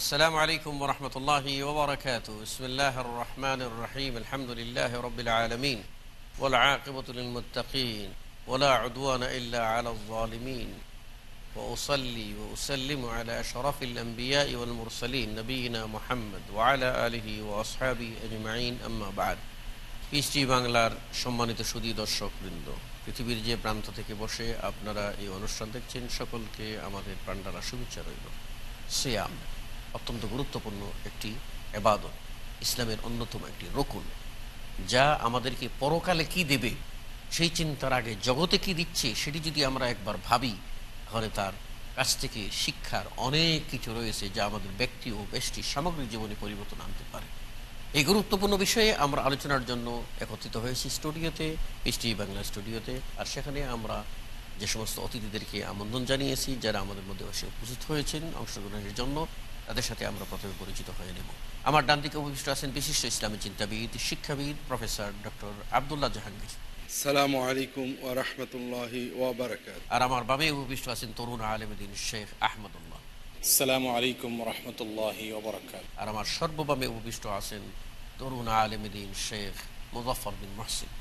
السلام عليكم ورحمة الله وبركاته بسم الله الرحمن الرحيم الحمد لله رب العالمين والعاقبة للمتقين ولا عدوان إلا على الظالمين وأصلي وأسلم على أشرف الأنبياء والمرسلين نبينا محمد وعلى آله وأصحابه أجمعين أما بعد PST বাংলার সম্মানিত সুদী দর্শক বৃন্দ পৃথিবীর যে প্রান্ত থেকে বসে আপনারা এই অনুষ্ঠান দেখছেন সকলকে আমাদের প্রাণডালা শুভেচ্ছা রইল সিয়াম অত্যন্ত গুরুত্বপূর্ণ একটি এবাদত, ইসলামের অন্যতম একটি রকুন, যা আমাদেরকে পরকালে কি দেবে, সেই চিন্তার আগে জগতে কি দিচ্ছে, সেটি যদি আমরা একবার ভাবি, তাহলে তার কাছ থেকে শিক্ষার অনেক কিছু রয়েছে যা আমাদের ব্যক্তি ও ব্যষ্টির সামগ্রিক জীবনে পরিবর্তন আনতে পারে। এই গুরুত্বপূর্ণ বিষয়ে আমরা আলোচনার জন্য একত্রিত হয়েছি স্টুডিওতে পিস্টি বাংলা স্টুডিওতে, আর সেখানে আমরা যে সমস্ত অতিথিদেরকে আমন্ত্রণ জানিয়েছি, যারা আমাদের মধ্যে এসে উপস্থিত হয়েছেন, অংশগ্রহণের জন্য তাদের সাথে আমরা প্রথমে পরিচিত হয়ে নেব। আমার ডান দিকে উপবিষ্ট আছেন বিশিষ্ট ইসলামী চিন্তাবিদ শিক্ষাবিদ প্রফেসর ডক্টর আবদুল্লাহ জাহাঙ্গীর। সালামু আলাইকুম ওয়া রাহমাতুল্লাহি ওয়া বারাকাত আর আমার বামে উপবিষ্ট আছেন তরুণ আলমদিন শেখ আহমদুল্লাহ। আসসালামু আলাইকুম রহমতুল্লাহি ওবরাকাত আর আমার সর্ববামে উপবিষ্ট আছেন তরুণ আলমদিন শেখ মুজফর বিন মহসিন।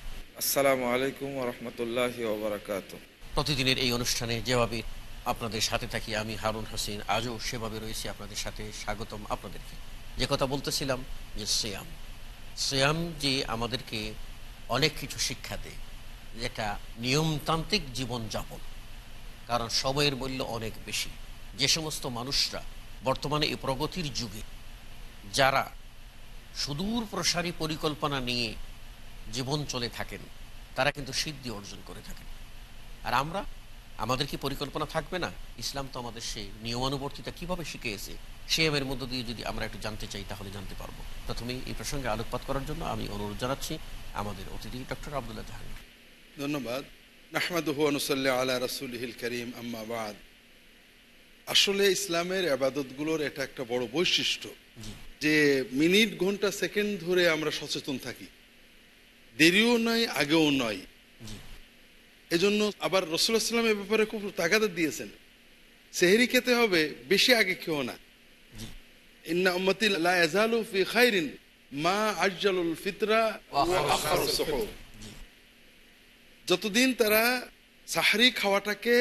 আসসালামু আলাইকুম রহমতুল্লাহ ওবরাকাত প্রতিদিনের এই অনুষ্ঠানে যেভাবে আপনাদের সাথে থাকি আমি হারুন হোসেন। আজও সেভাবে রয়েছি আপনাদের সাথে। স্বাগতম আপনাদেরকে। যে কথা বলতেছিলাম যে সিয়াম। সিয়াম যে আমাদেরকে অনেক কিছু শিক্ষা দেয়। যেটা নিয়মতান্ত্রিক জীবনযাপন। কারণ সময়ের মূল্য অনেক বেশি। যে সমস্ত মানুষরা বর্তমানে এই প্রগতির যুগে, যারা সুদূর প্রসারী পরিকল্পনা নিয়ে জীবন চলে থাকেন, তারা কিন্তু সিদ্ধি অর্জন করে থাকেন। আর আমরা আমাদের কি পরিকল্পনা থাকবে না? ইসলাম তো আমাদের সেই নিয়মানুবর্তিতা কীভাবে শিখিয়েছে? সে এর মধ্য দিয়ে যদি আমরা একটু জানতে চাই তাহলে জানতে পারব। প্রথমে এই প্রসঙ্গে আলোকপাত করার জন্য আমি অনুরোধ জানাচ্ছি আমাদের অতিথি ডক্টর আবদুল্লাহ জাহাঙ্গীর। ধন্যবাদ। আলা রাসূলিহিল কারীম আম্মা বাদ। আসলে ইসলামের আবাদতগুলোর এটা একটা বড় বৈশিষ্ট্য যে মিনিট ঘণ্টা সেকেন্ড ধরে আমরা সচেতন থাকি। দেরিও নয় আগেও নয়। এজন্য আবার সাল্লাম এ ব্যাপারে খুব তাগাদা দিয়েছেন। সেহেরি খেতে হবে বেশি আগে খেও না। ইন্না উম্মতি লা ফি খাইরিন মা আজ্জালুল ফিতরা ওয়া আখারুস সুহুর। যতদিন তারা সাহারি খাওয়াটাকে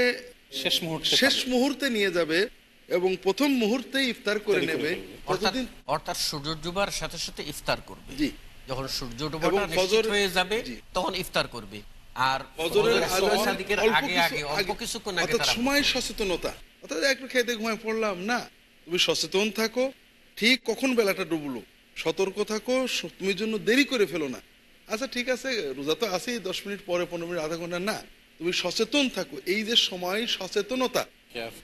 শেষ মুহূর্তে শেষ মুহূর্তে নিয়ে যাবে এবং প্রথম মুহূর্তে ইফতার করে নেবে অর্থাৎ ততদিন অর্থাৎ সূর্য ডুবার সাথে সাথে ইফতার করবে। জি। যখন সূর্য ডুবাটা হয়ে যাবে তখন ইফতার করবে। আর ফজরের ফজরের আজান সুবহ সাদিকের আগে আগে অল্প কিছুক্ষণ আগে তারা সময় সচেতনতা। অর্থাৎ একটু খেতে ঘুমায় পড়লাম না? তুমি সচেতন থাকো ঠিক কখন বেলাটা ডুবলো? সতর্ক থাকো তুমি জন্য দেরি করে ফেলো না। আচ্ছা ঠিক আছে রোজা তো আছেই দশ মিনিট পরে পনেরো মিনিট আধা ঘণ্টা না? তুমি সচেতন থাকো। এই যে সময় সচেতনতা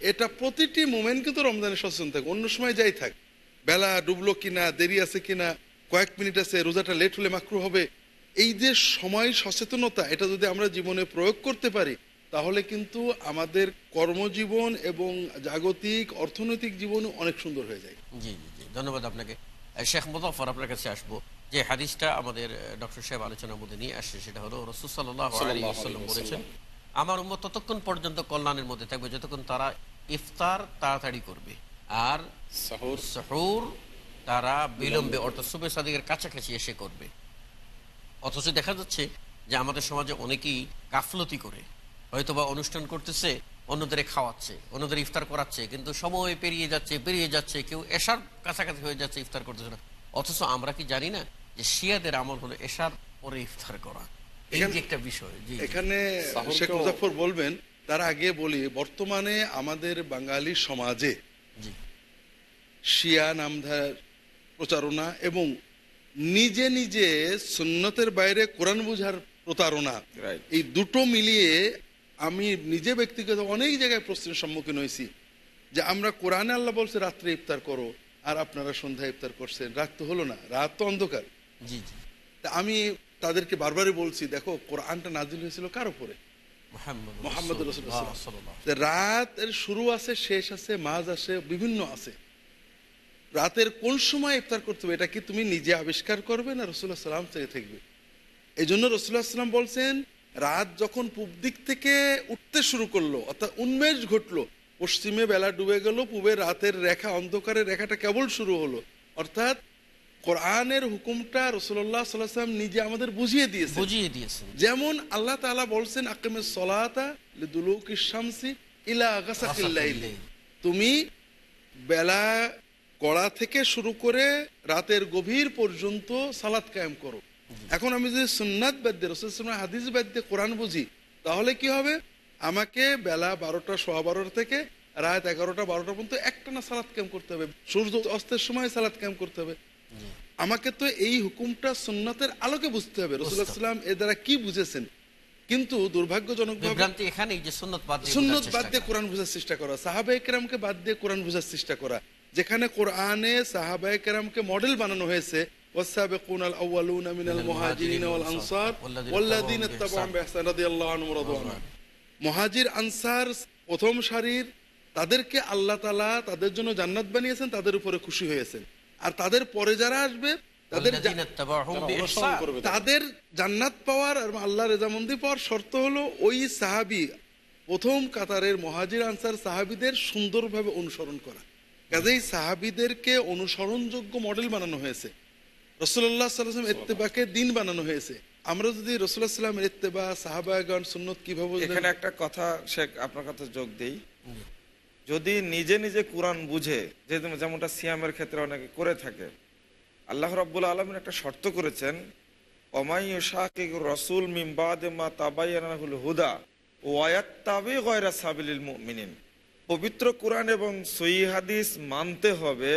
এটা প্রতিটি মোমেন্ট কিন্তু রমজানের সচেতন থাকে। অন্য সময় যাই থাক। বেলা ডুবলো কিনা দেরি আছে কিনা কয়েক মিনিট আছে রোজাটা লেট হলে মাকরু হবে এই যে সময় সচেতনতা এটা যদি আমরা জীবনে প্রয়োগ করতে পারি তাহলে কিন্তু আমাদের কর্মজীবন এবং জাগতিক অর্থনৈতিক জীবন অনেক সুন্দর হয়ে যায়। জি জি জি ধন্যবাদ আপনাকে। শেখ মুজফর আপনার কাছে আসব। যে হাদিসটা আমাদের ডক্টর সাহেব আলোচনার মধ্যে নিয়ে আসছে সেটা হলো রসুল সাল্লাহ বলেছেন আমার উম্মত ততক্ষণ পর্যন্ত কল্যাণের মধ্যে থাকবে যতক্ষণ তারা ইফতার তাড়াতাড়ি করবে। আর সাহুর তারা বিলম্বে অর্থাৎ সুবে সাদিকের কাছাকাছি এসে করবে। অথচ দেখা যাচ্ছে যে আমাদের সমাজে অনেকেই গাফলতি করে হয়তোবা অনুষ্ঠান করতেছে অন্যদের খাওয়াচ্ছে অন্যদের ইফতার করাচ্ছে কিন্তু সময় পেরিয়ে যাচ্ছে পেরিয়ে যাচ্ছে কেউ এশার কাছাকাছি হয়ে যাচ্ছে ইফতার করতেছে না। অথচ আমরা কি জানি না যে শিয়াদের আমল হলো এশার পরে ইফতার করা। এই যে একটা বিষয়। এখানে শেখ মুজাফর বলবেন তার আগে বলি বর্তমানে আমাদের বাঙালি সমাজে শিয়া নামধার প্রচারণা এবং নিজে নিজে সুন্নতের বাইরে কোরআন বুঝার প্রতারণা। এই দুটো মিলিয়ে আমি নিজে ব্যক্তিগত অনেক জায়গায় প্রশ্নের সম্মুখীন হয়েছি যে আমরা কোরআনে আল্লাহ বলছে রাত্রে ইফতার করো আর আপনারা সন্ধ্যা ইফতার করছেন। রাত তো হলো না রাত তো অন্ধকার। জি জি। তা আমি তাদেরকে বারবারই বলছি দেখো কোরআনটা নাজিল হয়েছিল কার উপরে? মোহাম্মদ রাত এর শুরু আছে শেষ আছে মাঝ আছে বিভিন্ন আছে। রাতের কোন সময় ইফতার করতে হবে? এটা কি তুমি নিজে আবিষ্কার করবে না রসুল্লাহ সাল্লাম থেকে থাকবে এই জন্য রসুল্লাহ সাল্লাম বলছেন রাত যখন পূব দিক থেকে উঠতে শুরু করল অর্থাৎ উন্মেষ ঘটলো পশ্চিমে বেলা ডুবে গেল পূবে রাতের রেখা অন্ধকারের রেখাটা কেবল শুরু হলো। অর্থাৎ কোরআনের হুকুমটা রসুল্লাহ সাল্লাহ সাল্লাম নিজে আমাদের বুঝিয়ে দিয়েছে। বুঝিয়ে দিয়েছে। যেমন আল্লাহ তাআলা বলছেন আকিমের সলাতা লিদুলুকি শামসি ইলা তুমি বেলা গড়া থেকে শুরু করে রাতের গভীর পর্যন্ত সালাত কায়েম করো। এখন আমি যদি সুন্নাত বাদ্যে রসুল হাদিস বাদ্যে কোরআন বুঝি তাহলে কি হবে? আমাকে বেলা বারোটা সোয়া বারোটা থেকে রাত এগারোটা বারোটা পর্যন্ত একটা না সালাত কায়েম করতে হবে। সূর্য অস্তের সময় সালাত কায়েম করতে হবে। আমাকে তো এই হুকুমটা সুন্নাতের আলোকে বুঝতে হবে। রসুল্লাহাম এ দ্বারা কি বুঝেছেন? কিন্তু দুর্ভাগ্যজনক সুন্নত বাদ দিয়ে। কোরআন বোঝার চেষ্টা করা। সাহাবা একরামকে বাদ দিয়ে কোরআন বোঝার চেষ্টা করা। যেখানে কোরআনে সাহাবা একরামকে মডেল বানানো হয়েছে والسابقون الأولون من المهاجرين والأنصار والذين اتبعهم بإحسان رضي الله عنهم ورضوا عنه মহাজির আনসার প্রথম সারির তাদেরকে আল্লাহ তালা তাদের জন্য জান্নাত বানিয়েছেন তাদের উপরে খুশি হয়েছেন আর তাদের পরে যারা আসবে তাদের জা- والذين اتبعهم যারা অনুসরণ بإحسان। করবে তাদের জান্নাত পাওয়ার আর আল্লাহ রেজামন্দি পাওয়ার শর্ত হলো ওই সাহাবি প্রথম কাতারের মহাজির আনসার সাহাবিদের সুন্দরভাবে অনুসরণ করা কাজেই সাহাবিদেরকে অনুসরণযোগ্য মডেল বানানো হয়েছে। রসুল্লাহ সাল্লাম ইত্তেবাকে দিন বানানো হয়েছে। আমরা যদি রসুল্লাহ সাল্লামের ইত্তেবা সাহাবাগান সুন্নত কীভাবে এখানে একটা কথা, শেখ, আপনার কথা যোগ দেই। যদি নিজে নিজে কোরআন বুঝে, যে যেমনটা সিয়ামের ক্ষেত্রে অনেকে করে থাকে, আল্লাহ রাব্বুল আলমিন একটা শর্ত করেছেন অমাই শাকিক রসুল মিমবাদে মা তাবাইয়ানাহুল হুদা ওয়াত্তাবি গয়রা সাবিলিল মুমিনিন। পবিত্র কোরআন এবং সই হাদিস মানতে হবে।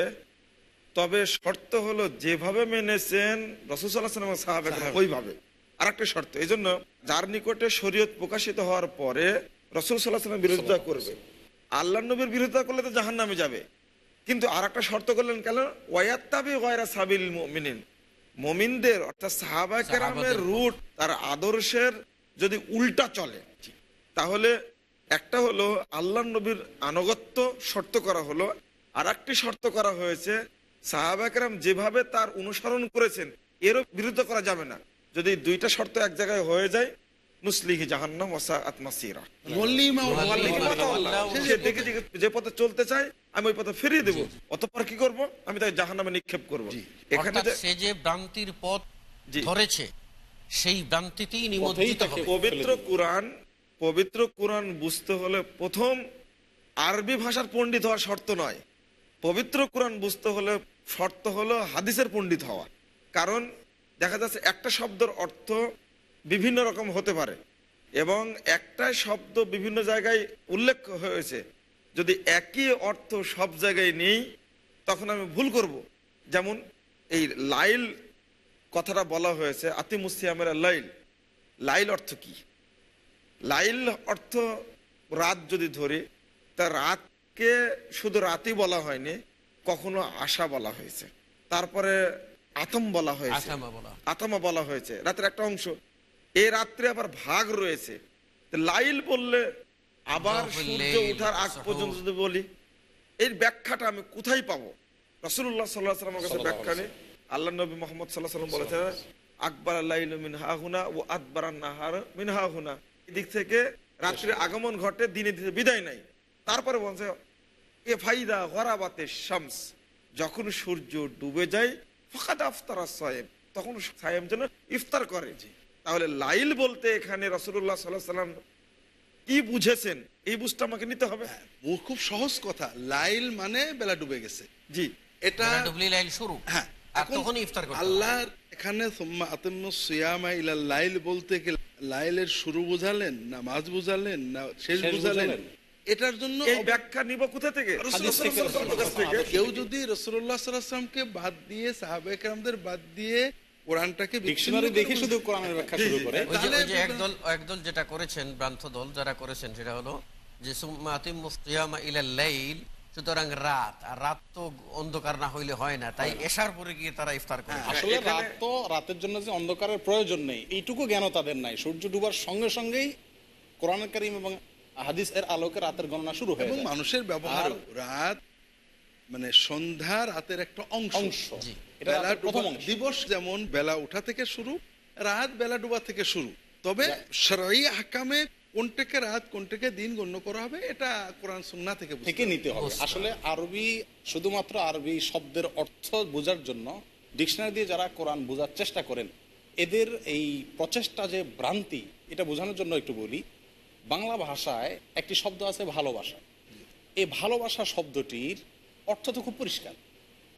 তবে শর্ত হলো যেভাবে মেনেছেন ওইভাবে। আর একটা শর্ত এই জন্য যার নিকটে শরীয়ত প্রকাশিত হওয়ার পরে রসুল সাল্লাহ সাল্লাম বিরোধিতা করবে। আল্লাহ নবীর বিরোধিতা করলে তো জাহান নামে যাবে। কিন্তু আর একটা শর্ত করলেন কেন? ওয়াত্তাবি গয়রা সাবিল মুমিনিন। মমিনদের অর্থাৎ সাহাবা কেরামের রুট তার আদর্শের যদি উল্টা চলে তাহলে একটা হলো আল্লাহ নবীর আনুগত্য শর্ত করা হলো আর একটি শর্ত করা হয়েছে সাহাবাকেরাম যেভাবে তার অনুসরণ করেছেন এরও বিরুদ্ধ করা যাবে না। যদি দুইটা শর্ত এক জায়গায় হয়ে যায় মুসলিহি জাহান্নাম ওসা আত্মাসিরা যে পথে চলতে চায় আমি ওই পথে ফিরিয়ে দেবো। অতঃপর কি করব? আমি তাকে জাহান্নামে নিক্ষেপ করব। এখানে সে যে ভ্রান্তির পথ ধরেছে সেই ভ্রান্তিতেই নিমজ্জিত পবিত্র কোরআন পবিত্র কোরআন বুঝতে হলে প্রথম আরবি ভাষার পণ্ডিত হওয়ার শর্ত নয়। পবিত্র কোরআন বুঝতে হলে শর্ত হলো হাদিসের পণ্ডিত হওয়া। কারণ দেখা যাচ্ছে একটা শব্দের অর্থ বিভিন্ন রকম হতে পারে এবং একটাই শব্দ বিভিন্ন জায়গায় উল্লেখ হয়েছে। যদি একই অর্থ সব জায়গায় নেই, তখন আমি ভুল করব। যেমন এই লাইল কথাটা বলা হয়েছে আতিমুসিয়ামের লাইল। লাইল অর্থ কি? লাইল অর্থ রাত যদি ধরি তা রাতকে শুধু রাতই বলা হয়নি কখনো আশা বলা হয়েছে। তারপরে আতম বলা হয়েছে। আসামা বলা। হয়েছে। রাতের একটা অংশ। এই রাত্রে আবার ভাগ রয়েছে। লাইল বললে আবার সূর্য ওঠার আগ পর্যন্ত যদি বলি এর ব্যাখ্যাটা আমি কোথায় পাবো? রসুল্লাহ সাল্লাহ সাল্লামের কাছে ব্যাখ্যা নেই। আল্লাহ নবী মোহাম্মদ সাল্লাহ সাল্লাম বলেছেন আকবর লাইল মিন হাহুনা ও আকবর নাহার মিন হাহুনা এদিক থেকে রাত্রে আগমন ঘটে দিনে দিনে বিদায় নাই। তারপরে বলছে এ ফাইদা গরাবাতে শামস যখন সূর্য ডুবে যায় ফকাত আফতারা সাহেব তখন সাহেব যেন ইফতার করে তাহলে লাইল বলতে এখানে রসুল্লাহ সাল্লাহ সাল্লাম কি বুঝেছেন? এই বুঝটা আমাকে নিতে হবে। মু- খুব সহজ কথা। লাইল মানে বেলা ডুবে গেছে। জি। এটা বেলা ডুবলি লাইল শুরু। হ্যাঁ আর এখন ইফতার। আল্লাহর এখানে সুম্মা আতাম্মু সিয়ামা ইলা লাইল বলতে কি লাইলের শুরু বুঝালেন না মাঝ বুঝালেন না শেষ বুঝালেন? এটার জন্য ব্যাখ্যা নিব কোথা থেকে। কেউ যদি রসুল্লাহ সাল্লামকে বাদ দিয়ে সাহাবেকরামদের বাদ দিয়ে কোরআনটাকে ডিকশনারি দেখে শুধু কোরআনের ব্যাখ্যা শুরু করে। যে তাহলে ওই যে বুঝবেন- একদল একদল যেটা করেছেন ভ্রান্ত দল যারা করেছেন সেটা হলো যে লাইল সুতরাং রাত আর রাত তো অন্ধকার না হইলে হয় না তাই এশার পরে গিয়ে তারা ইফতার করে। আসলে রাত তো রাতের জন্য যে অন্ধকারের প্রয়োজন নেই এইটুকু জ্ঞান তাদের নাই। সূর্য ডুবার সঙ্গে সঙ্গেই কোরআন কারিম এবং হাদিস এর আলোকে রাতের গণনা শুরু হয়ে এবং মানুষের ব্যবহার রাত মানে সন্ধ্যা রাতের একটা অংশ। অংশ। এটা বেলা প্রথম অংশ। দিবস যেমন বেলা ওঠা থেকে শুরু রাত বেলা ডুবা থেকে শুরু। তবে শরঈ হাকামে কোনটাকে রাত কোনটাকে দিন গণ্য করা হবে এটা কোরআন সুন্নাহ থেকে থেকে নিতে হবে। আসলে আরবি শুধুমাত্র আরবি শব্দের অর্থ বোঝার জন্য ডিকশনারি দিয়ে যারা কোরআন বোঝার চেষ্টা করেন এদের এই প্রচেষ্টা যে ভ্রান্তি এটা বোঝানোর জন্য একটু বলি বাংলা ভাষায় একটি শব্দ আছে ভালোবাসা। এই ভালোবাসা শব্দটির অর্থ তো খুব পরিষ্কার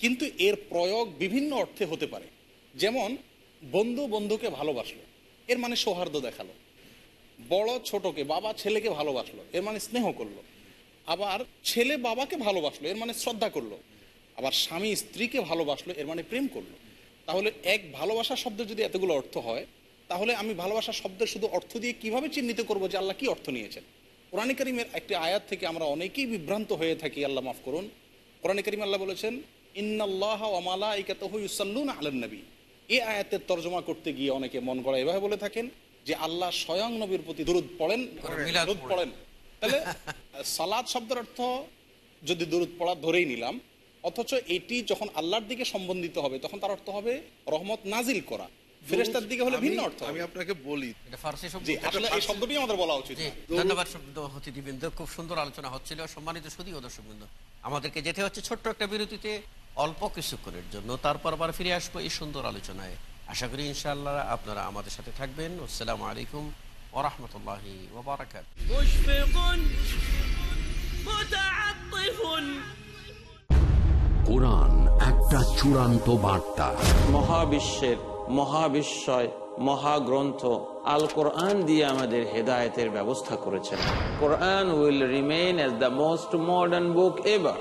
কিন্তু এর প্রয়োগ বিভিন্ন অর্থে হতে পারে। যেমন বন্ধু বন্ধুকে ভালোবাসলো এর মানে সৌহার্দ্য দেখাল। বড় ছোটকে বাবা ছেলেকে ভালোবাসলো, এর মানে স্নেহ করল। আবার ছেলে বাবাকে ভালোবাসলো, এর মানে শ্রদ্ধা করল। আবার স্বামী স্ত্রীকে ভালোবাসলো, এর মানে প্রেম করল। তাহলে এক ভালোবাসা শব্দ যদি এতগুলো অর্থ হয়, তাহলে আমি ভালোবাসা শব্দের শুধু অর্থ দিয়ে কীভাবে চিহ্নিত করব যে আল্লাহ কি অর্থ নিয়েছেন? কোরআন করিমের একটি আয়াত থেকে আমরা অনেকেই বিভ্রান্ত হয়ে থাকি, আল্লাহ মাফ করুন। কোরআন করিম আল্লাহ বলেছেন, ইন্নাল্লাহ ওমালা নবী এই আয়াতের তর্জমা করতে গিয়ে অনেকে মন করা এভাবে বলে থাকেন যে আল্লাহ স্বয়ং নবীর প্রতি দরুদ পড়েন মিলাদ দরুদ পড়েন। তাহলে সালাদ শব্দের অর্থ যদি দরুদ পড়া ধরেই নিলাম অথচ এটি যখন আল্লাহর দিকে সম্বন্ধিত হবে তখন তার অর্থ হবে রহমত নাজিল করা। ফেরেস্তার দিকে হলে ভিন্ন অর্থ আমি আপনাকে বলি এটা ফার্সি শব্দ। জি আসলে এই শব্দটি আমাদের বলা উচিত। ধন্যবাদ শব্দ অতিথিবৃন্দ খুব সুন্দর আলোচনা হচ্ছিল। সম্মানিত সুদী ও দর্শকবৃন্দ আমাদেরকে যেতে হচ্ছে ছোট্ট একটা বিরতিতে অল্প কিছুক্ষণের জন্য। তারপর আবার ফিরে আসব এই সুন্দর আলোচনায়। আশা করি ইনশাল্লাহ আপনারা আমাদের সাথে থাকবেন। আসসালামু আলাইকুম ওরহমতুল্লাহ ওবরাকাত কোরআন একটা চূড়ান্ত বার্তা। মহাবিশ্বের মহাবিশ্বয় মহাগ্রন্থ আল কোরআন দিয়ে আমাদের হেদায়তের ব্যবস্থা করেছেন। Quran will remain as the most modern book ever.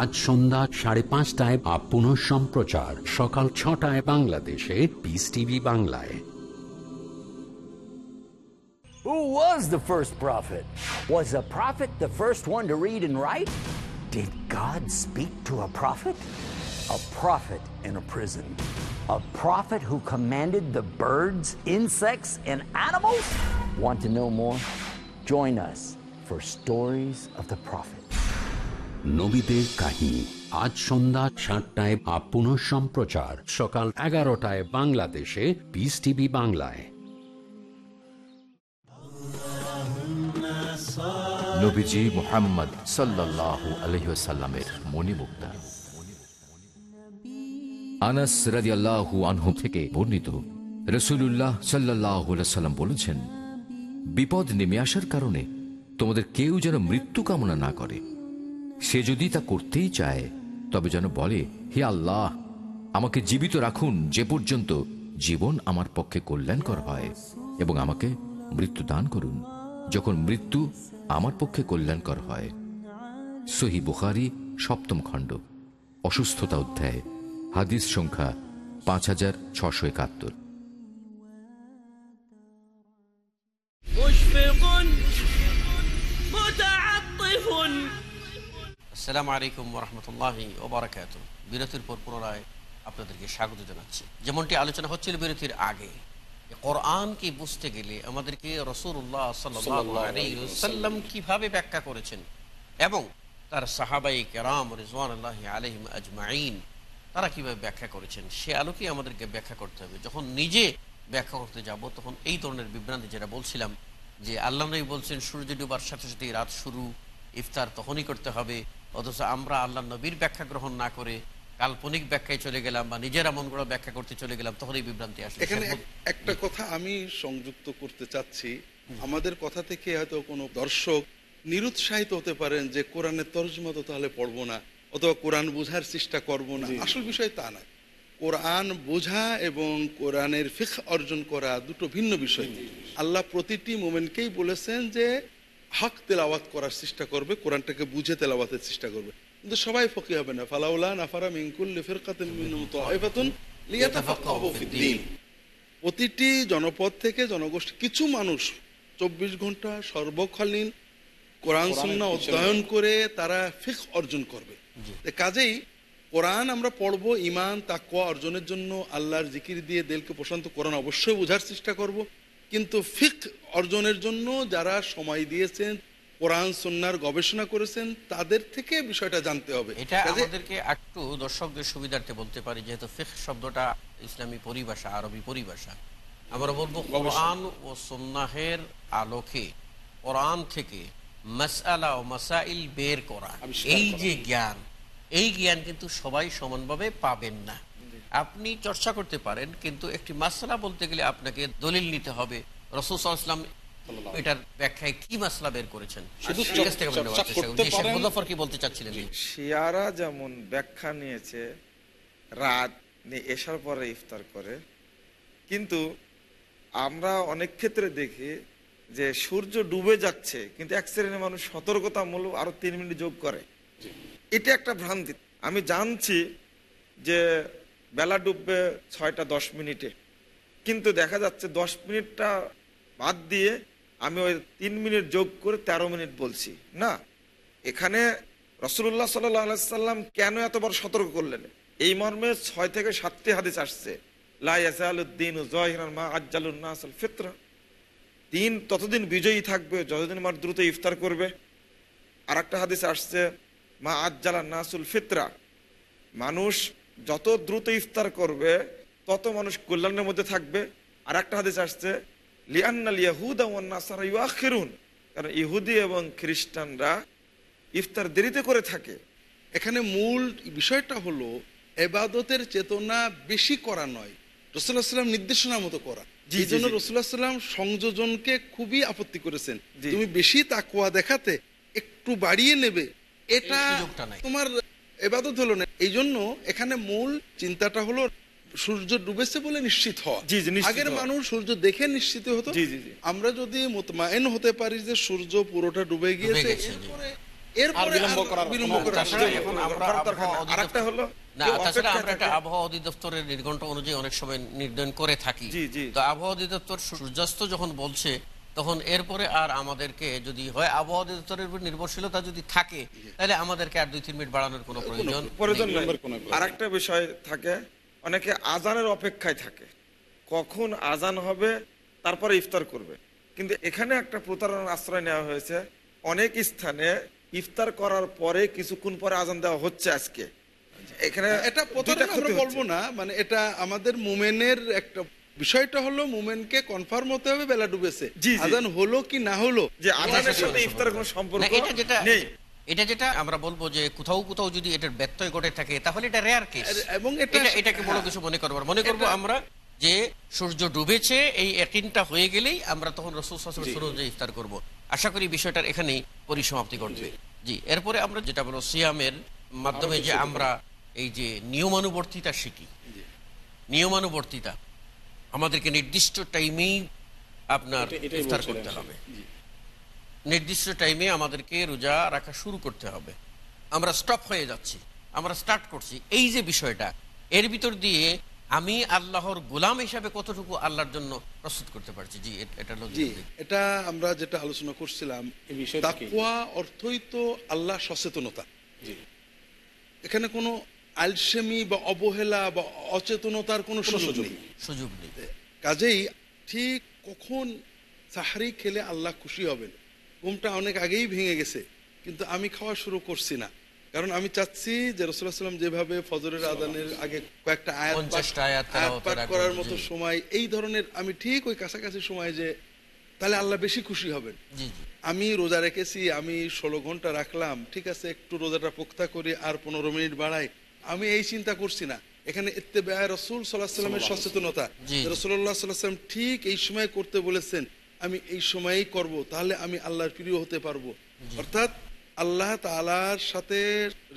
আজ সন্ধ্যা সাড়ে পাঁচটায় আপ পুনঃ সম্প্রচার সকাল ছটায় বাংলাদেশে পিস টিভি বাংলায় Who was the first prophet? Was a prophet the first one to read and write? Did God speak to a prophet? A prophet in a prison. A prophet who commanded the birds, insects, and animals? Want to know more? Join us for Stories of the Prophet. নবীদের কাহিনী। আজ সন্ধ্যা সাতটায় up পুনঃ সম্প্রচার। সকাল এগারোটায় বাংলাদেশে। Piece TV বাংলায়। আনাস থেকে বর্ণিত বলেছেন, বিপদ নেমে আসার কারণে তোমাদের কেউ যেন মৃত্যু কামনা না করে। সে যদি তা করতেই চায় তবে যেন বলে হে আল্লাহ আমাকে জীবিত রাখুন যে পর্যন্ত জীবন আমার পক্ষে কল্যাণকর হয় এবং আমাকে মৃত্যু দান করুন যখন মৃত্যু আমার পক্ষে কল্যাণকর হয় সহি বুখারি সপ্তম খণ্ড অসুস্থতা অধ্যায় হাদিস সংখ্যা পাঁচ হাজার ছশো একাত্তর مشفق متعطف আসসালামু আলাইকুম রহমতুল্লাহি ওবরাকাত বিরতির পর পুনরায় আপনাদেরকে স্বাগত জানাচ্ছি। যেমনটি আলোচনা হচ্ছিল বিরতির আগে কোরআনকে বুঝতে গেলে আমাদেরকে রসুল্লাহ সাল্লাম কীভাবে ব্যাখ্যা করেছেন এবং তার সাহাবাই কেরাম রিজওয়ান আল্লাহ আলহিম আজমাইন তারা কীভাবে ব্যাখ্যা করেছেন সে আলোকেই আমাদেরকে ব্যাখ্যা করতে হবে। যখন নিজে ব্যাখ্যা করতে যাব তখন এই ধরনের বিভ্রান্তি যেটা বলছিলাম যে আল্লাহ নবী বলছেন সূর্য ডুবার সাথে সাথে রাত শুরু ইফতার তখনই করতে হবে অথচ আমরা আল্লাহ নবীর ব্যাখ্যা গ্রহণ না করে কাল্পনিক ব্যাখ্যায় চলে গেলাম বা নিজেরা মন গড়া ব্যাখ্যা করতে চলে গেলাম তখন এই বিভ্রান্তি আসে। এখানে একটা কথা আমি সংযুক্ত করতে চাচ্ছি। আমাদের কথা থেকে হয়তো কোনো দর্শক নিরুৎসাহিত হতে পারেন যে কোরআনের তর্জমা তো তাহলে পড়ব না অথবা কোরআন বোঝার চেষ্টা করব না। আসল বিষয় তা না কোরআন বোঝা এবং কোরআনের ফিখ অর্জন করা দুটো ভিন্ন বিষয়। আল্লাহ প্রতিটি মোমেন্টকেই বলেছেন যে হক তেলাওয়াত করার চেষ্টা করবে কোরআনটাকে বুঝে তেলাওয়াতের চেষ্টা করবে। কিন্তু সবাই ফকি হবে না। ফালাউলা নাফারা মিনকুল্লি ফিরকাতিন প্রতিটি জনপদ থেকে জনগোষ্ঠী কিছু মানুষ চব্বিশ ঘণ্টা সর্বকালীন কোরআন সুন্না অধ্যয়ন করে তারা ফিক অর্জন করবে। কাজেই কোরআন আমরা পড়ব ইমান তাকুয়া অর্জনের জন্য আল্লাহর জিকির দিয়ে দিলকে প্রশান্ত কোরআন অবশ্যই বোঝার চেষ্টা করব। কিন্তু ফিক অর্জনের জন্য যারা সময় দিয়েছেন কোরআন সন্ন্যার গবেষণা করেছেন তাদের থেকে বিষয়টা জানতে হবে। এটা আমাদেরকে একটু দর্শকদের সুবিধার্থে বলতে পারি যেহেতু ফিখ শব্দটা ইসলামী পরিভাষা আরবি পরিভাষা। আমরা বলব কোরআন ও সুন্নাহের আলোকে কোরআন থেকে মাসআলা ও মাসাইল বের করা। এই যে জ্ঞান এই জ্ঞান কিন্তু সবাই সমানভাবে পাবেন না। আপনি চর্চা করতে পারেন কিন্তু একটি মাসলা বলতে গেলে আপনাকে দলিল নিতে হবে। রসুল ইসলাম এটার ব্যাখ্যায় কি মাসলা বের করেছেন। মুজাফফর কি বলতে চাচ্ছিলেন? শিয়ারা যেমন ব্যাখ্যা নিয়েছে রাত এসার পরে ইফতার করে কিন্তু আমরা অনেক ক্ষেত্রে দেখি যে সূর্য ডুবে যাচ্ছে কিন্তু এক শ্রেণির মানুষ সতর্কতামূলক আরও তিন মিনিট যোগ করে। এটা একটা ভ্রান্তি। আমি জানছি যে বেলা ডুববে ছয়টা দশ মিনিটে। কিন্তু দেখা যাচ্ছে দশ মিনিটটা বাদ দিয়ে আমি ওই তিন মিনিট যোগ করে তেরো মিনিট বলছি, না? এখানে রসুল্লাহ সাল্লাম কেন এত বড় সতর্ক করলেন? এই মর্মে ছয় থেকে সাতটি হাদিস আসছে। মা দিন ততদিন বিজয়ী থাকবে, যতদিন আমার দ্রুত ইফতার করবে। আর একটা হাদিস আসছে, মা আজ্জালা নাসুল ফিতরা। মানুষ যত দ্রুত ইফতার করবে তত মানুষ কল্যাণের মধ্যে থাকবে আর একটা হাদিস আসছে লিয়ান্নাল ইয়াহুদা নাসারা ইউআখিরুন কারণ ইহুদি এবং খ্রিস্টানরা ইফতার দেরিতে করে থাকে এখানে মূল বিষয়টা হলো এবাদতের চেতনা বেশি করা নয় রসুল্লাহ সাল্লাম নির্দেশনা মতো করা এই জন্য। রসুল্লাহ সাল্লাম সংযোজনকে খুবই আপত্তি করেছেন। তুমি বেশি তাকুয়া দেখাতে একটু বাড়িয়ে নেবে এটা নাই। তোমার এবাদত হলো না এই জন্য এখানে মূল চিন্তাটা হলো সূর্য ডুবেছে বলে নিশ্চিত হওয়া। আগের মানুষ সূর্য দেখে নিশ্চিত হতো। জি, জি, জি। আমরা যদি মোতমাইন হতে পারি যে সূর্য পুরোটা ডুবে গিয়েছে আবহাওয়া অধিদপ্তরের নির্ঘণ্ট অনুযায়ী অনেক সময় নির্ধারণ করে থাকি। জি, জি। তো আবহাওয়া অধিদপ্তর সূর্যাস্ত যখন বলছে তখন এরপরে আর আমাদেরকে যদি হয় আবহাওয়া অধিদপ্তরের উপর নির্ভরশীলতা যদি থাকে তাহলে আমাদেরকে আর দুই তিন মিনিট বাড়ানোর কোনো প্রয়োজন প্রয়োজন আর একটা বিষয় থাকে অনেকে আজানের অপেক্ষায় থাকে। কখন আজান হবে তারপরে ইফতার করবে। কিন্তু এখানে একটা প্রতারণার আশ্রয় নেওয়া হয়েছে। অনেক স্থানে ইফতার করার পরে কিছুক্ষণ পরে আজান দেওয়া হচ্ছে আজকে। এখানে এটা প্রতারণা। বলব না মানে এটা আমাদের মুমেনের একটা বিষয়টা হলো মুমেনকে কনফার্ম হতে হবে বেলা ডুবেছে। আজান হলো কি না হলো? যে আজানের সাথে ইফতারের কোনো সম্পর্ক এটা যেটা নেই। এটা যেটা আমরা বলব যে কোথাও কোথাও যদি এটার ব্যত্যয় ঘটে থাকে তাহলে এটা রেয়ার কেস এবং এটা- এটা এটাকে বড় কিছু মনে করব মনে করব আমরা যে সূর্য ডুবেছে এই এটিনটা হয়ে গেলেই আমরা তখন রসুল অনুযায়ী ইফতার করব। আশা করি বিষয়টার এখানেই পরিসমাপ্তি ঘটবে। জি এরপরে আমরা যেটা বলো সিয়ামের মাধ্যমে যে আমরা এই যে নিয়মানুবর্তিতা শিখি। নিয়মানুবর্তিতা। আমাদেরকে নির্দিষ্ট টাইমেই আপনার ইফতার করতে হবে। নির্দিষ্ট টাইমে আমাদেরকে রোজা রাখা শুরু করতে হবে। আমরা স্টপ হয়ে যাচ্ছি আমরা স্টার্ট করছি। এই যে বিষয়টা এর ভিতর দিয়ে আমি আল্লাহর গোলাম হিসাবে কতটুকু আল্লাহর জন্য প্রস্তুত করতে পারছি? জি এটা জি এটা আমরা যেটা আলোচনা করছিলাম এই বিষয়টা তাকুয়া অর্থই তো আল্লাহ সচেতনতা। এখানে কোনো আলসেমি বা অবহেলা বা অচেতনতার কোনো সুযোগ নেই। সুযোগ নেই। কাজেই ঠিক কখন সাহারি খেলে আল্লাহ খুশি হবেন। ঘুমটা অনেক আগেই ভেঙে গেছে কিন্তু আমি খাওয়া শুরু করছি না। কারণ আমি চাচ্ছি যে রসুল্লাহ সাল্লাম যেভাবে ফজরের আদানের আগে কয়েকটা আয়াত পাঠ- 50টা আয়াত আয়াত পাঠ করার মতো সময় এই ধরনের আমি ঠিক ওই কাছাকাছি সময় যে তাহলে আল্লাহ বেশি খুশি হবেন। আমি রোজা রেখেছি আমি ষোলো ঘণ্টা রাখলাম ঠিক আছে একটু রোজাটা পোক্তা করি আর পনেরো মিনিট বাড়াই আমি এই চিন্তা করছি না। এখানে ইত্তে ব্যয় রসুল সাল্লাহ সাল্লামের সচেতনতা। রসুল্লাহ সাল্লাহ সাল্লাম ঠিক এই সময় করতে বলেছেন আমি এই সময়েই করব তাহলে আমি আল্লাহর প্রিয় হতে পারব। অর্থাৎ আল্লাহ তালার সাথে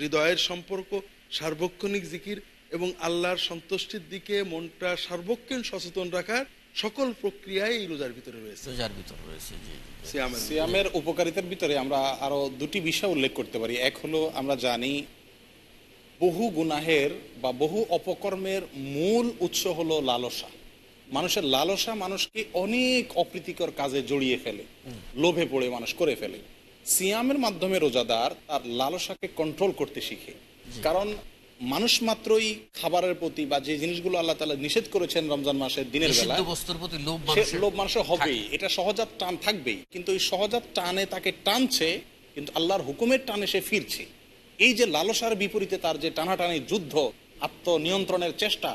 হৃদয়ের সম্পর্ক সার্বক্ষণিক জিকির এবং আল্লাহর সন্তুষ্টির দিকে মনটা সার্বক্ষণ সচেতন রাখার সকল প্রক্রিয়ায় এই রোজার ভিতরে রয়েছে। রোজার ভিতরে রয়েছে সিয়ামের উপকারিতার ভিতরে আমরা আরও দুটি বিষয় উল্লেখ করতে পারি। এক হলো আমরা জানি বহু গুনাহের বা বহু অপকর্মের মূল উৎস হলো লালসা। মানুষের লালসা মানুষকে অনেক অপ্রীতিকর কাজে জড়িয়ে ফেলে লোভে পড়ে মানুষ করে ফেলে। সিয়ামের মাধ্যমে রোজাদার তার লালসাকে কন্ট্রোল করতে শিখে। কারণ মানুষ মাত্রই খাবারের প্রতি বা যে জিনিসগুলো আল্লাহ তালা নিষেধ করেছেন রমজান মাসের দিনের বেলা বস্তুর প্রতি লোভ মানুষের হবেই। এটা সহজাত টান থাকবেই। কিন্তু এই সহজাত টানে তাকে টানছে কিন্তু আল্লাহর হুকুমের টানে সে ফিরছে। এই যে লালসার বিপরীতে তার যে টানাটানি যুদ্ধ, আত্মনিয়ন্ত্রণের চেষ্টা,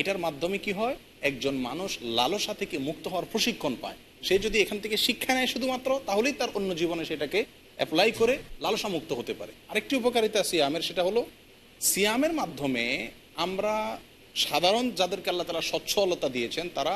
এটার মাধ্যমে কি হয়? একজন মানুষ লালসা থেকে মুক্ত হওয়ার প্রশিক্ষণ পায়। সে যদি এখান থেকে শিক্ষা নেয় শুধুমাত্র, তাহলেই তার অন্য জীবনে সেটাকে অ্যাপ্লাই করে লালসা মুক্ত হতে পারে। আরেকটি উপকারিতা সিয়ামের, সেটা হলো সিয়ামের মাধ্যমে আমরা সাধারণ যাদেরকে আল্লাহ তারা সচ্ছলতা দিয়েছেন, তারা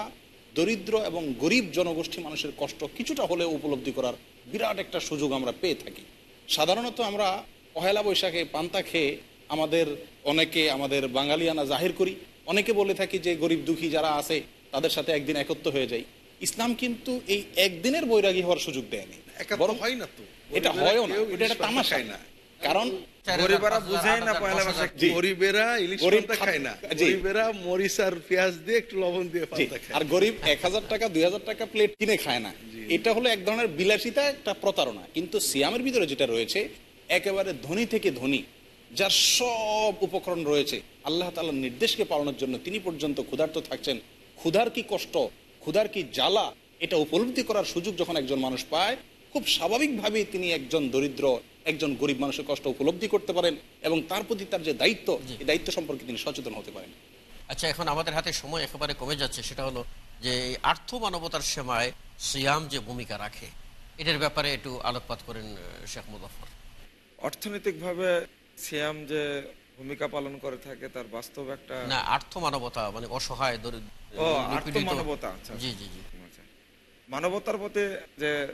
দরিদ্র এবং গরিব জনগোষ্ঠী মানুষের কষ্ট কিছুটা হলেও উপলব্ধি করার বিরাট একটা সুযোগ আমরা পেয়ে থাকি। সাধারণত আমরা পহেলা বৈশাখে পান্তা খেয়ে আমাদের অনেকে আমাদের বাঙালিয়ানা জাহির করি। অনেকে বলে থাকি যে গরিব দুঃখী যারা আছে তাদের সাথে একদিন একত্র হয়ে যায় ইসলাম কিন্তু এই একদিনের বৈরাগী হওয়ার সুযোগ দেয়নি। বরং হয় না তো। এটা হয়ও না। এটা একটা পান্তা তামাশা। খায় না। কারণ চার হাজার গরিবেরা পাঁচ হাজার, বুঝেই আট না পয়লা বৈশাখ। গরিবেরা ইলিশ পান্তা খায় না। গরিবেরা মরিচ আর পেঁয়াজ দিয়ে একটু লবণ দিয়ে পান্তা খায়। আর গরিব এক হাজার টাকা দুই হাজার টাকা প্লেট কিনে খায় না। এটা হলো এক ধরনের বিলাসিতা একটা প্রতারণা। কিন্তু সিয়ামের ভিতরে যেটা রয়েছে একেবারে ধনী থেকে ধনী যার সব উপকরণ রয়েছে। আল্লাহ তাআলার নির্দেশকে পালনের জন্য তিনি পর্যন্ত ক্ষুধার্ত থাকছেন। ক্ষুধার কি কষ্ট ক্ষুধার কি জ্বালা এটা উপলব্ধি করার সুযোগ যখন একজন মানুষ পায় খুব স্বাভাবিকভাবেই তিনি একজন দরিদ্র একজন গরিব মানুষের কষ্ট উপলব্ধি করতে পারেন এবং তার প্রতি তার যে দায়িত্ব এই দায়িত্ব সম্পর্কে তিনি সচেতন হতে পারেন। আচ্ছা এখন আমাদের হাতে সময় একেবারে কমে যাচ্ছে সেটা হলো যে এই আর্থ মানবতার সেমায় সিয়াম যে ভূমিকা রাখে এটার ব্যাপারে একটু আলোকপাত করেন শেখ মুজফর অর্থনৈতিকভাবে সিয়াম যে ভূমিকা পালন করে থাকে তার বাস্তব একটা না আর্থ মানবতা মানে অসহায় দরিদ্র ও নিপীড়িত- আত্মমানবতা আচ্ছা জি জি জি। আচ্ছা। মানবতার প্রতি যে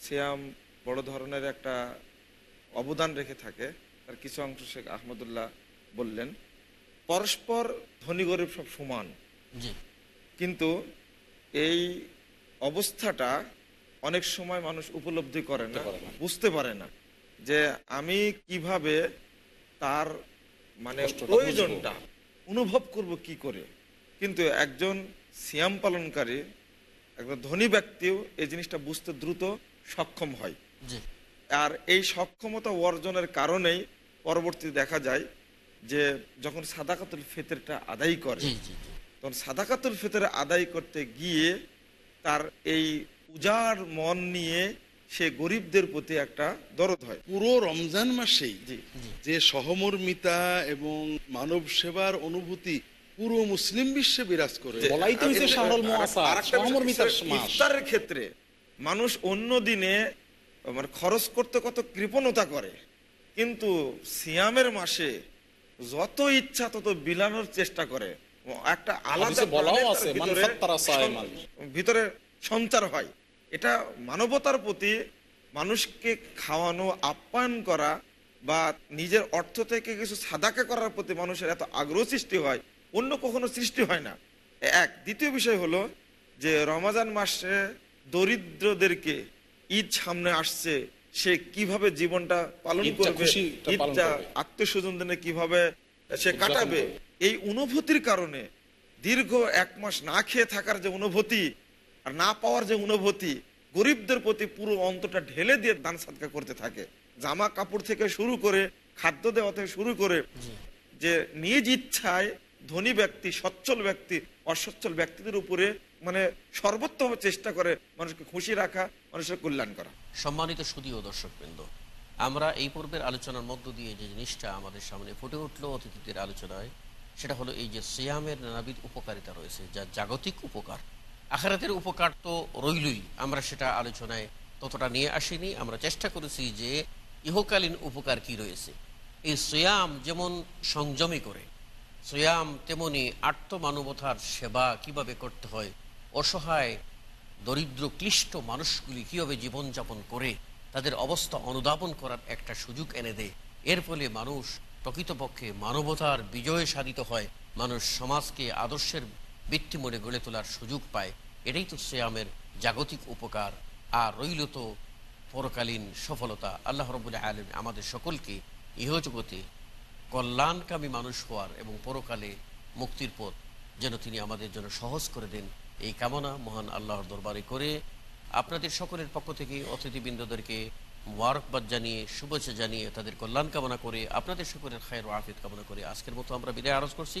সিয়াম বড় ধরনের একটা অবদান রেখে থাকে তার কিছু অংশ শেখ আহমদুল্লাহ বললেন পরস্পর ধনী গরিব সব সমান। জি। কিন্তু এই অবস্থাটা অনেক সময় মানুষ উপলব্ধি করে না। বুঝতে পারে না। যে আমি কীভাবে তার মানে প্রয়োজনটা অনুভব করব কি করে? কিন্তু একজন সিয়াম পালনকারী একজন ধনী ব্যক্তিও এই জিনিসটা বুঝতে দ্রুত সক্ষম হয়। আর এই সক্ষমতা অর্জনের কারণেই পরবর্তী দেখা যায় যে যখন সাদাকাতুল ফিতরটা আদায় করে তখন সাদাকাতুল ফিতর আদায় করতে গিয়ে তার এই উজাড় মন নিয়ে সে গরিবদের প্রতি একটা দরদ হয়। পুরো রমজান মাসেই যে সহমর্মিতা এবং মানব সেবার অনুভূতি পুরো মুসলিম বিশ্বে বিরাজ করে। ইফতারের ক্ষেত্রে মানুষ অন্য দিনে মানে খরচ করতে কত কৃপণতা করে। কিন্তু সিয়ামের মাসে যত ইচ্ছা তত বিলানোর চেষ্টা করে। একটা আলাদা। ভিতরে সঞ্চার হয়। এটা মানবতার প্রতি মানুষকে খাওয়ানো আপ্যায়ন করা বা নিজের অর্থ থেকে কিছু সাদাকা করার প্রতি মানুষের এত আগ্রহ সৃষ্টি হয় অন্য কখনো সৃষ্টি হয় না এক দ্বিতীয় বিষয় হলো যে রমাজান মাসে দরিদ্রদেরকে ঈদ সামনে আসছে সে কীভাবে জীবনটা পালন করবে ঈদটা করবে। আত্মস্বজনদের কীভাবে সে কাটাবে এই অনুভূতির কারণে দীর্ঘ এক মাস না খেয়ে থাকার যে অনুভূতি আর না পাওয়ার যে অনুভূতি গরিবদের প্রতি পুরো অন্তটা ঢেলে দিয়ে দান সাদকা করতে থাকে। জামা কাপড় থেকে শুরু করে খাদ্য দেওয়া থেকে শুরু করে যে নিজ ইচ্ছায় ধনী ব্যক্তি সচ্ছল ব্যক্তি অসচ্ছল ব্যক্তিদের উপরে মানে সর্বোত্তম চেষ্টা করে মানুষকে খুশি রাখা মানুষের কল্যাণ করা। সম্মানিত সুদীয় দর্শকবৃন্দ আমরা এই পর্বের আলোচনার মধ্য দিয়ে যে জিনিসটা আমাদের সামনে ফুটে উঠল অতিথিদের আলোচনায় সেটা হলো এই যে সিয়ামের নানাবিধ উপকারিতা রয়েছে যা জাগতিক উপকার। আখারাতের উপকার তো রইলই। আমরা সেটা আলোচনায় ততটা নিয়ে আসিনি। আমরা চেষ্টা করেছি যে ইহকালীন উপকার কি রয়েছে। এই সিয়াম যেমন সংযমী করে, সিয়াম তেমনি আত্মমানবতার সেবা কীভাবে করতে হয়, অসহায়, দরিদ্র, ক্লিষ্ট মানুষগুলি কীভাবে জীবনযাপন করে, তাদের অবস্থা অনুধাবন করার একটা সুযোগ এনে দেয়। এর ফলে মানুষ প্রকৃতপক্ষে মানবতার বিজয়ে সাধিত হয়। মানুষ সমাজকে আদর্শের ভিত্তিমূলে গড়ে তোলার সুযোগ পায়। এটাই তো শ্রেয়ামের জাগতিক উপকার। আর রইল তো পরকালীন সফলতা। আল্লাহ রবুল্লাহ আলম আমাদের সকলকে ইহজগতে কল্যাণকামী মানুষ হওয়ার এবং পরকালে মুক্তির পথ যেন তিনি আমাদের জন্য সহজ করে দেন, এই কামনা মহান আল্লাহর দরবারে করে আপনাদের সকলের পক্ষ থেকে অতিথিবৃন্দদেরকে মুবারকবাদ জানিয়ে, শুভেচ্ছা জানিয়ে তাদের কল্যাণ কামনা করে আপনাদের সকলের খায়ের আফিদ কামনা করে আজকের মতো আমরা বিদায় আরজ করছি।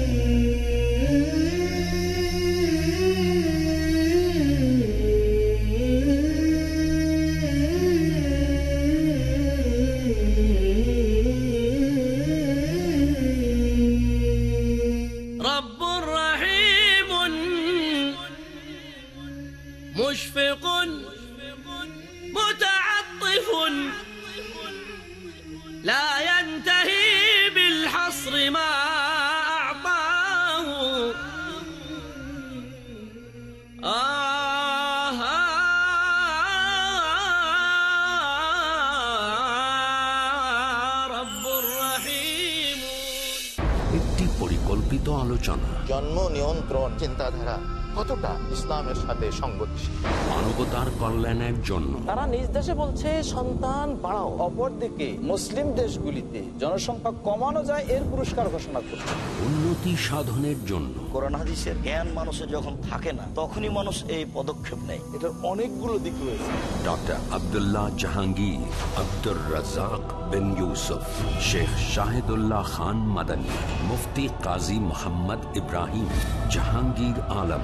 জন্য। তারা নিজ দেশে বলছে সন্তান বাড়াও। অপরদিকে মুসলিম দেশগুলিতে জনসংখ্যা কমানো যায় এর পুরস্কার ঘোষণা করছে। উন্নতি সাধনের জন্য। কোরআন হাদিসের জ্ঞান মানুষের যখন থাকে না তখনই মানুষ এই পদক্ষেপ নেয়। এটার অনেকগুলো দিক রয়েছে। ডক্টর আবদুল্লাহ জাহাঙ্গীর আব্দুর রাজাক বিন ইউসুফ শেখ শাহিদুল্লাহ খান মাদানী মুফতি কাজী মোহাম্মদ ইব্রাহিম জাহাঙ্গীর আলম।